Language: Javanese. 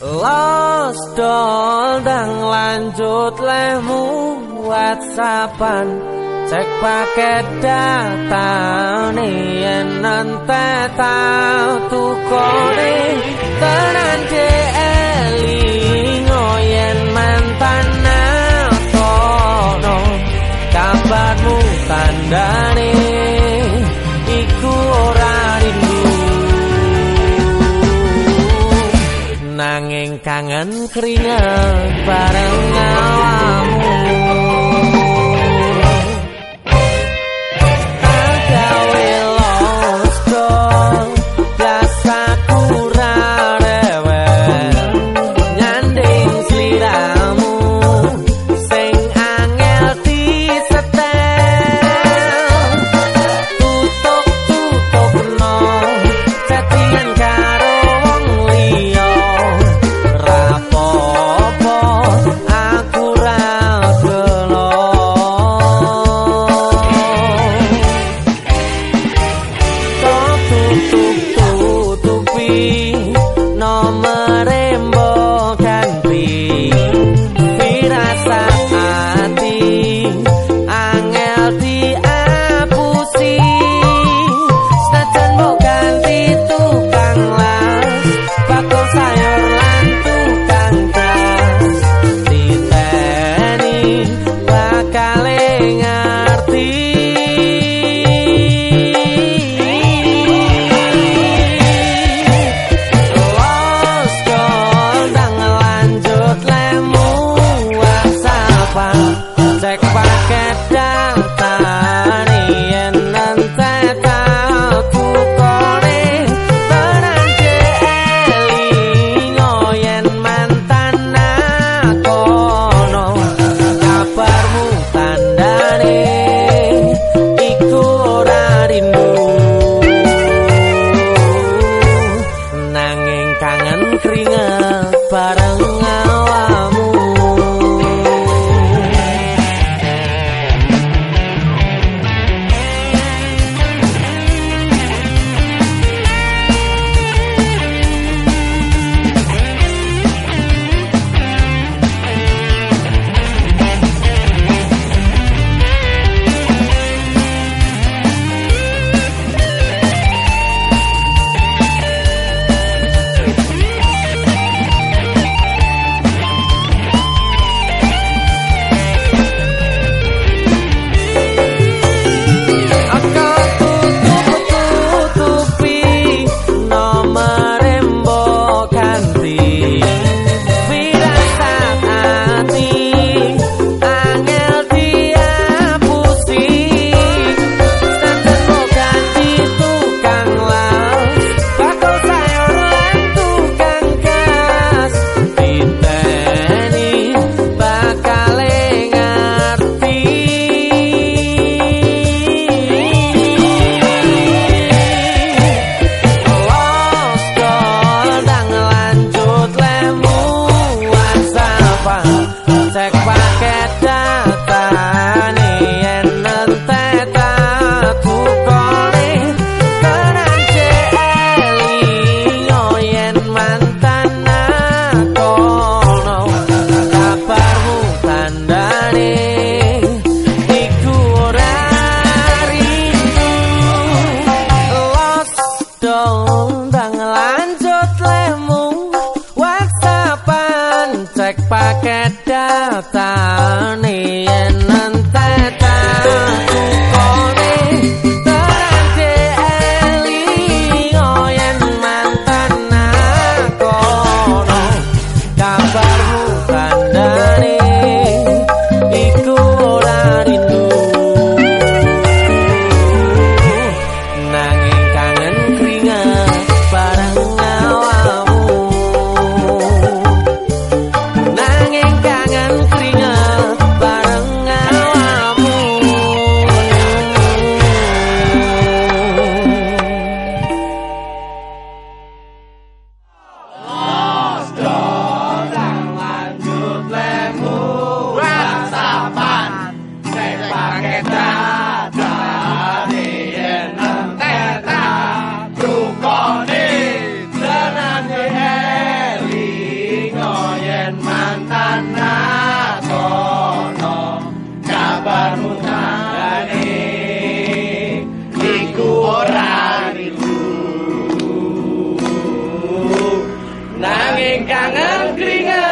Los dong lanjut lemu whatsappan Cek paket data nih yang nanti tau tukone. Tenan eli ngoyen mantan nakono Kabarmu tandane Nanging kangen keringat bareng awamu Tup, tup. that down. Cek paket ತಾಣಿಯನ್ನಂತ ತಾ angin kangen keringet